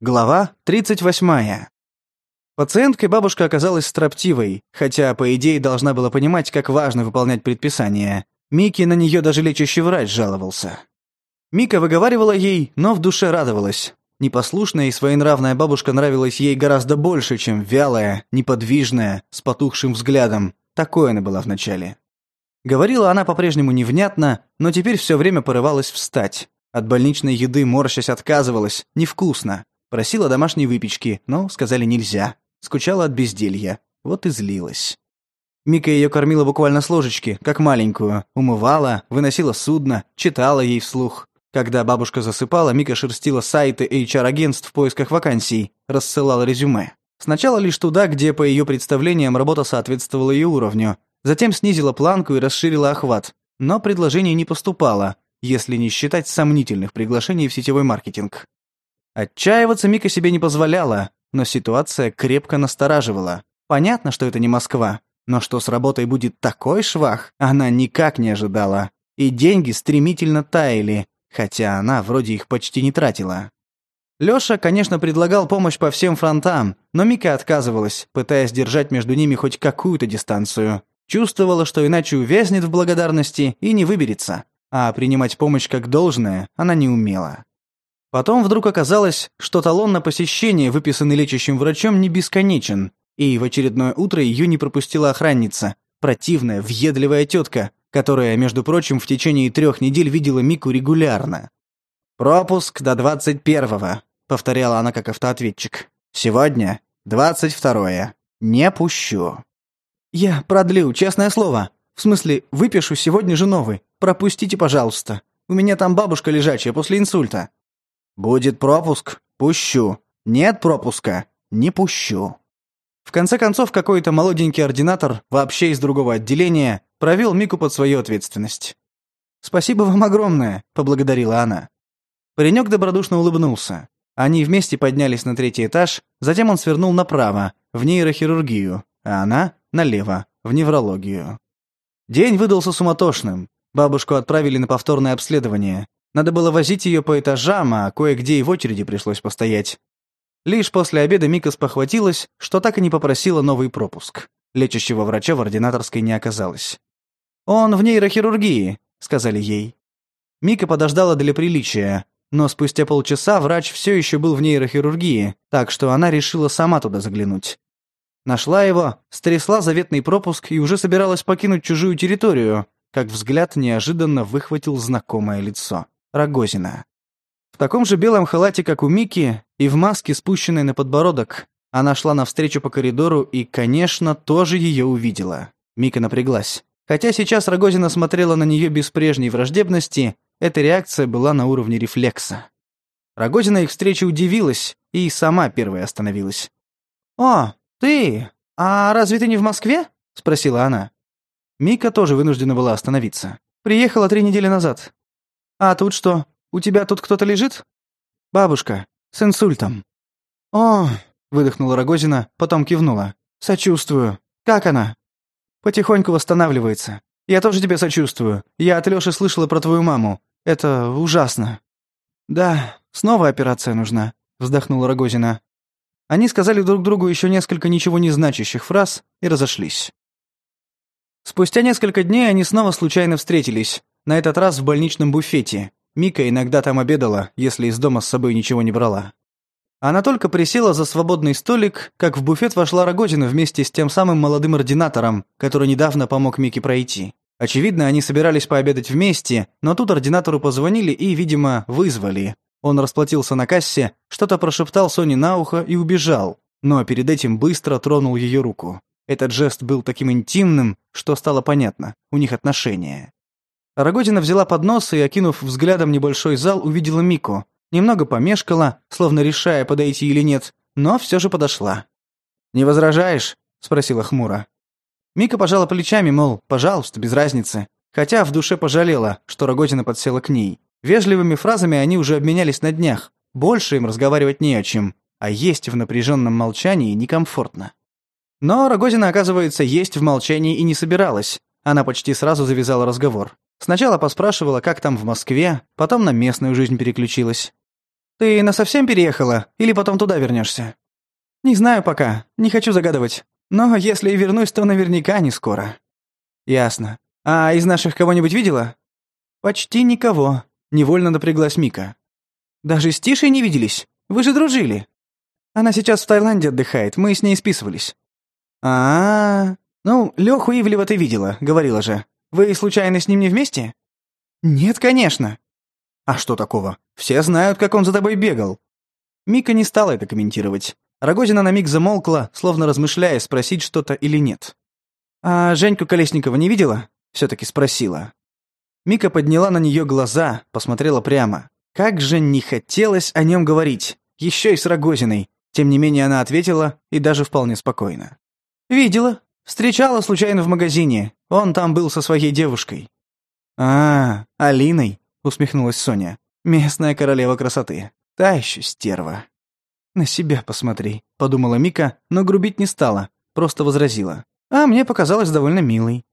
Глава 38. Пациенткой бабушка оказалась строптивой, хотя, по идее, должна была понимать, как важно выполнять предписания. Мики на нее даже лечащий врач жаловался. Мика выговаривала ей, но в душе радовалась. Непослушная и своенравная бабушка нравилась ей гораздо больше, чем вялая, неподвижная, с потухшим взглядом. Такой она была вначале. Говорила она по-прежнему невнятно, но теперь все время порывалась встать. От больничной еды морщась отказывалась, невкусно. Просила домашней выпечки, но сказали нельзя. Скучала от безделья. Вот и злилась. Мика ее кормила буквально с ложечки, как маленькую. Умывала, выносила судно, читала ей вслух. Когда бабушка засыпала, Мика шерстила сайты HR-агентств в поисках вакансий, рассылала резюме. Сначала лишь туда, где, по ее представлениям, работа соответствовала ее уровню. Затем снизила планку и расширила охват. Но предложений не поступало, если не считать сомнительных приглашений в сетевой маркетинг. Отчаиваться Мика себе не позволяла, но ситуация крепко настораживала. Понятно, что это не Москва, но что с работой будет такой швах, она никак не ожидала. И деньги стремительно таяли, хотя она вроде их почти не тратила. Лёша, конечно, предлагал помощь по всем фронтам, но Мика отказывалась, пытаясь держать между ними хоть какую-то дистанцию. Чувствовала, что иначе увязнет в благодарности и не выберется. А принимать помощь как должное она не умела. Потом вдруг оказалось, что талон на посещение, выписанный лечащим врачом, не бесконечен, и в очередное утро ее не пропустила охранница, противная, въедливая тетка, которая, между прочим, в течение трех недель видела Мику регулярно. «Пропуск до двадцать первого, — повторяла она как автоответчик. «Сегодня двадцать второе, Не пущу». «Я продлю, честное слово. В смысле, выпишу сегодня же новый. Пропустите, пожалуйста. У меня там бабушка лежачая после инсульта». Будет пропуск пущу. Нет пропуска не пущу. В конце концов какой-то молоденький ординатор, вообще из другого отделения, провел Мику под свою ответственность. Спасибо вам огромное, поблагодарила она. Паренек добродушно улыбнулся. Они вместе поднялись на третий этаж, затем он свернул направо, в нейрохирургию, а она налево, в неврологию. День выдался суматошным. Бабушку отправили на повторное обследование. Надо было возить ее по этажам, а кое-где и в очереди пришлось постоять. Лишь после обеда Мика спохватилась, что так и не попросила новый пропуск. Лечащего врача в ординаторской не оказалось. «Он в нейрохирургии», — сказали ей. Мика подождала для приличия, но спустя полчаса врач все еще был в нейрохирургии, так что она решила сама туда заглянуть. Нашла его, стрясла заветный пропуск и уже собиралась покинуть чужую территорию, как взгляд неожиданно выхватил знакомое лицо. Рогозина. В таком же белом халате, как у Мики, и в маске, спущенной на подбородок, она шла навстречу по коридору и, конечно, тоже ее увидела. Мика напряглась. Хотя сейчас Рогозина смотрела на нее без прежней враждебности, эта реакция была на уровне рефлекса. Рогозина их встрече удивилась и сама первая остановилась. «О, ты! А разве ты не в Москве?» – спросила она. Мика тоже вынуждена была остановиться. «Приехала три недели назад. «А тут что? У тебя тут кто-то лежит?» «Бабушка. С инсультом». «О!» — выдохнула Рогозина, потом кивнула. «Сочувствую. Как она?» «Потихоньку восстанавливается. Я тоже тебе сочувствую. Я от Лёши слышала про твою маму. Это ужасно». «Да, снова операция нужна», — вздохнула Рогозина. Они сказали друг другу еще несколько ничего не значащих фраз и разошлись. Спустя несколько дней они снова случайно встретились, на этот раз в больничном буфете. Мика иногда там обедала, если из дома с собой ничего не брала. Она только присела за свободный столик, как в буфет вошла Рогозина вместе с тем самым молодым ординатором, который недавно помог Мике пройти. Очевидно, они собирались пообедать вместе, но тут ординатору позвонили и, видимо, вызвали. Он расплатился на кассе, что-то прошептал Соне на ухо и убежал, но перед этим быстро тронул ее руку. Этот жест был таким интимным, что стало понятно, у них отношения. Рогозина взяла поднос и, окинув взглядом небольшой зал, увидела Мику. Немного помешкала, словно решая, подойти или нет, но все же подошла. «Не возражаешь?» – спросила хмуро. Мика пожала плечами, мол, пожалуйста, без разницы. Хотя в душе пожалела, что Рогозина подсела к ней. Вежливыми фразами они уже обменялись на днях. Больше им разговаривать не о чем, а есть в напряженном молчании некомфортно. Но Рогозина, оказывается, есть в молчании и не собиралась. Она почти сразу завязала разговор. Сначала поспрашивала, как там в Москве, потом на местную жизнь переключилась. «Ты на совсем переехала? Или потом туда вернешься? «Не знаю пока, не хочу загадывать. Но если и вернусь, то наверняка не скоро». «Ясно. А из наших кого-нибудь видела?» «Почти никого», — невольно напряглась Мика. «Даже с Тишей не виделись. Вы же дружили». «Она сейчас в Таиланде отдыхает, мы с ней списывались». А, -а, -а. Ну, Лёху Ивлева ты видела, говорила же. Вы, случайно, с ним не вместе?» «Нет, конечно». «А что такого? Все знают, как он за тобой бегал». Мика не стала это комментировать. Рогозина на миг замолкла, словно размышляя, спросить что-то или нет. «А Женьку Колесникова не видела?» — все-таки спросила. Мика подняла на нее глаза, посмотрела прямо. Как же не хотелось о нем говорить, еще и с Рогозиной. Тем не менее она ответила, и даже вполне спокойно. «Видела. Встречала случайно в магазине. Он там был со своей девушкой». «А, Алиной?» — усмехнулась Соня. «Местная королева красоты. Та еще стерва». «На себя посмотри», — подумала Мика, но грубить не стала, просто возразила. «А мне показалось довольно милой».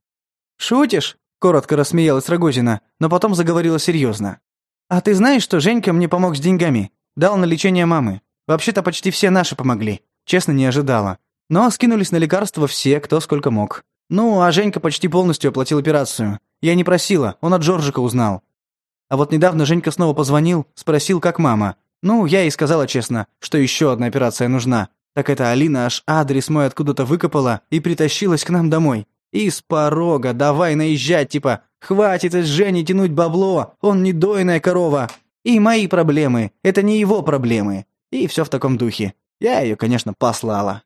«Шутишь?» — коротко рассмеялась Рогозина, но потом заговорила серьезно. «А ты знаешь, что Женька мне помог с деньгами? Дал на лечение мамы. Вообще-то почти все наши помогли. Честно, не ожидала. Но скинулись на лекарства все, кто сколько мог. Ну, а Женька почти полностью оплатил операцию. Я не просила, он от Джорджика узнал. А вот недавно Женька снова позвонил, спросил, как мама. Ну, я и сказала честно, что еще одна операция нужна. Так это Алина аж адрес мой откуда-то выкопала и притащилась к нам домой. И с порога давай наезжать, типа «Хватит из Жени тянуть бабло, он не дойная корова». И мои проблемы, это не его проблемы. И все в таком духе. Я ее, конечно, послала.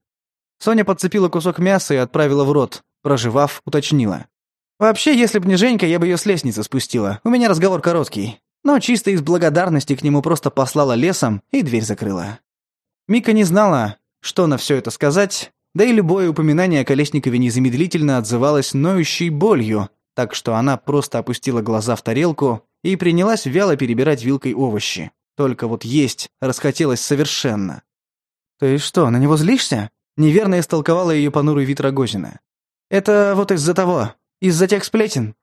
Соня подцепила кусок мяса и отправила в рот. Проживав, уточнила. «Вообще, если б не Женька, я бы ее с лестницы спустила. У меня разговор короткий. Но чисто из благодарности к нему просто послала лесом и дверь закрыла». Мика не знала, что на все это сказать, да и любое упоминание о Колесникове незамедлительно отзывалось ноющей болью, так что она просто опустила глаза в тарелку и принялась вяло перебирать вилкой овощи. Только вот есть расхотелось совершенно. «Ты что, на него злишься?» Неверно истолковала ее понурый вид Рогозина. «Это вот из-за того, из-за тех сплетен».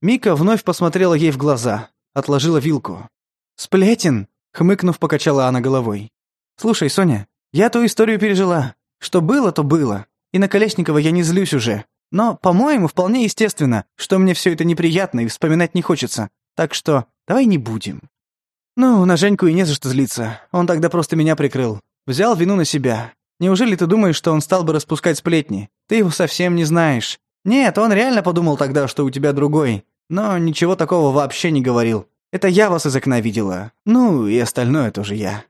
Мика вновь посмотрела ей в глаза, отложила вилку. «Сплетен?» — хмыкнув, покачала она головой. «Слушай, Соня, я ту историю пережила. Что было, то было. И на Колесникова я не злюсь уже. Но, по-моему, вполне естественно, что мне все это неприятно и вспоминать не хочется. Так что давай не будем». «Ну, на Женьку и не за что злиться. Он тогда просто меня прикрыл. Взял вину на себя. Неужели ты думаешь, что он стал бы распускать сплетни? Ты его совсем не знаешь. Нет, он реально подумал тогда, что у тебя другой. Но ничего такого вообще не говорил. Это я вас из окна видела. Ну, и остальное тоже я».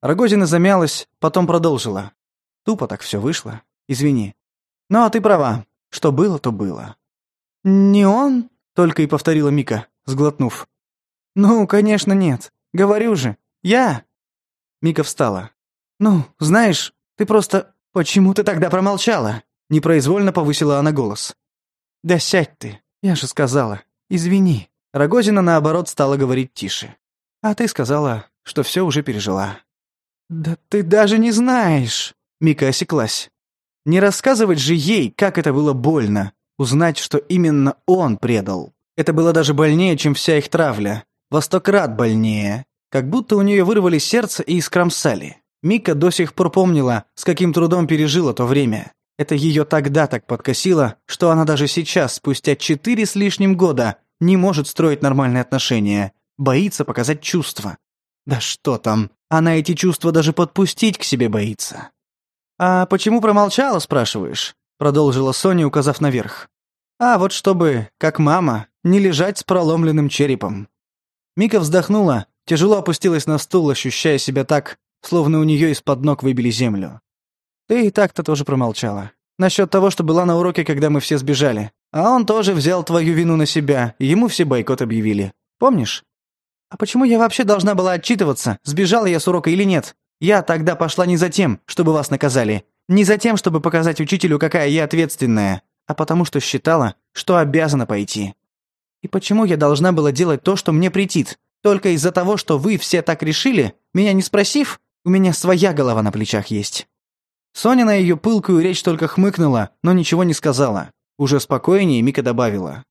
Рогозина замялась, потом продолжила. «Тупо так все вышло. Извини. Ну, а ты права. Что было, то было». «Не он?» — только и повторила Мика, сглотнув. «Ну, конечно, нет. Говорю же. Я!» Мика встала. «Ну, знаешь, ты просто... Почему ты тогда промолчала?» Непроизвольно повысила она голос. «Да сядь ты. Я же сказала. Извини». Рогозина, наоборот, стала говорить тише. «А ты сказала, что все уже пережила». «Да ты даже не знаешь!» Мика осеклась. «Не рассказывать же ей, как это было больно. Узнать, что именно он предал. Это было даже больнее, чем вся их травля. Во сто крат больнее. Как будто у нее вырвали сердце и искромсали. Мика до сих пор помнила, с каким трудом пережила то время. Это ее тогда так подкосило, что она даже сейчас, спустя четыре с лишним года, не может строить нормальные отношения, боится показать чувства. Да что там, она эти чувства даже подпустить к себе боится. «А почему промолчала, спрашиваешь?» продолжила Соня, указав наверх. «А вот чтобы, как мама, не лежать с проломленным черепом». Мика вздохнула, тяжело опустилась на стул, ощущая себя так, словно у нее из-под ног выбили землю. Ты и так-то тоже промолчала. Насчет того, что была на уроке, когда мы все сбежали. А он тоже взял твою вину на себя, и ему все бойкот объявили. Помнишь? А почему я вообще должна была отчитываться, сбежала я с урока или нет? Я тогда пошла не за тем, чтобы вас наказали. Не за тем, чтобы показать учителю, какая я ответственная, а потому что считала, что обязана пойти. И почему я должна была делать то, что мне претит? Только из-за того, что вы все так решили, меня не спросив? У меня своя голова на плечах есть». Соня на ее пылкую речь только хмыкнула, но ничего не сказала. Уже спокойнее Мика добавила.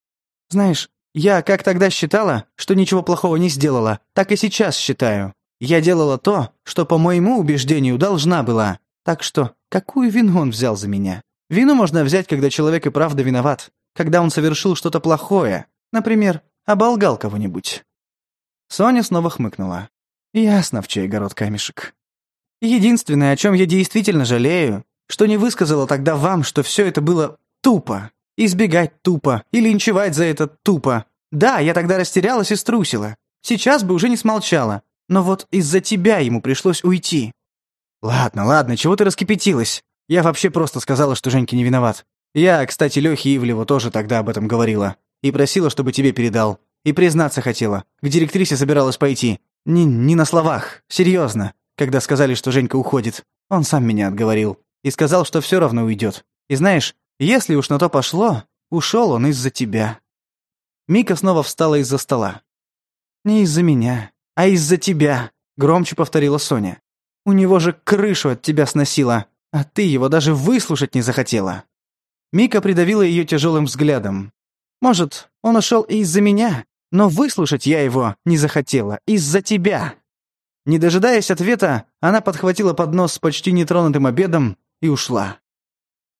«Знаешь, я как тогда считала, что ничего плохого не сделала, так и сейчас считаю. Я делала то, что, по моему убеждению, должна была. Так что, какую вину он взял за меня? Вину можно взять, когда человек и правда виноват, когда он совершил что-то плохое, например, оболгал кого-нибудь». Соня снова хмыкнула. «Ясно, в чей город камешек». Единственное, о чем я действительно жалею, что не высказала тогда вам, что все это было тупо. Избегать тупо и линчевать за это тупо. Да, я тогда растерялась и струсила. Сейчас бы уже не смолчала. Но вот из-за тебя ему пришлось уйти. Ладно, ладно, чего ты раскипятилась? Я вообще просто сказала, что Женьки не виноват. Я, кстати, Лёхе Ивлеву тоже тогда об этом говорила. И просила, чтобы тебе передал. И признаться хотела. К директрисе собиралась пойти. Не, не на словах. Серьезно когда сказали, что Женька уходит. Он сам меня отговорил. И сказал, что все равно уйдет. И знаешь, если уж на то пошло, ушел он из-за тебя. Мика снова встала из-за стола. «Не из-за меня, а из-за тебя», — громче повторила Соня. «У него же крышу от тебя сносила, а ты его даже выслушать не захотела». Мика придавила ее тяжелым взглядом. «Может, он ушел из-за меня, но выслушать я его не захотела, из-за тебя». Не дожидаясь ответа, она подхватила поднос с почти нетронутым обедом и ушла.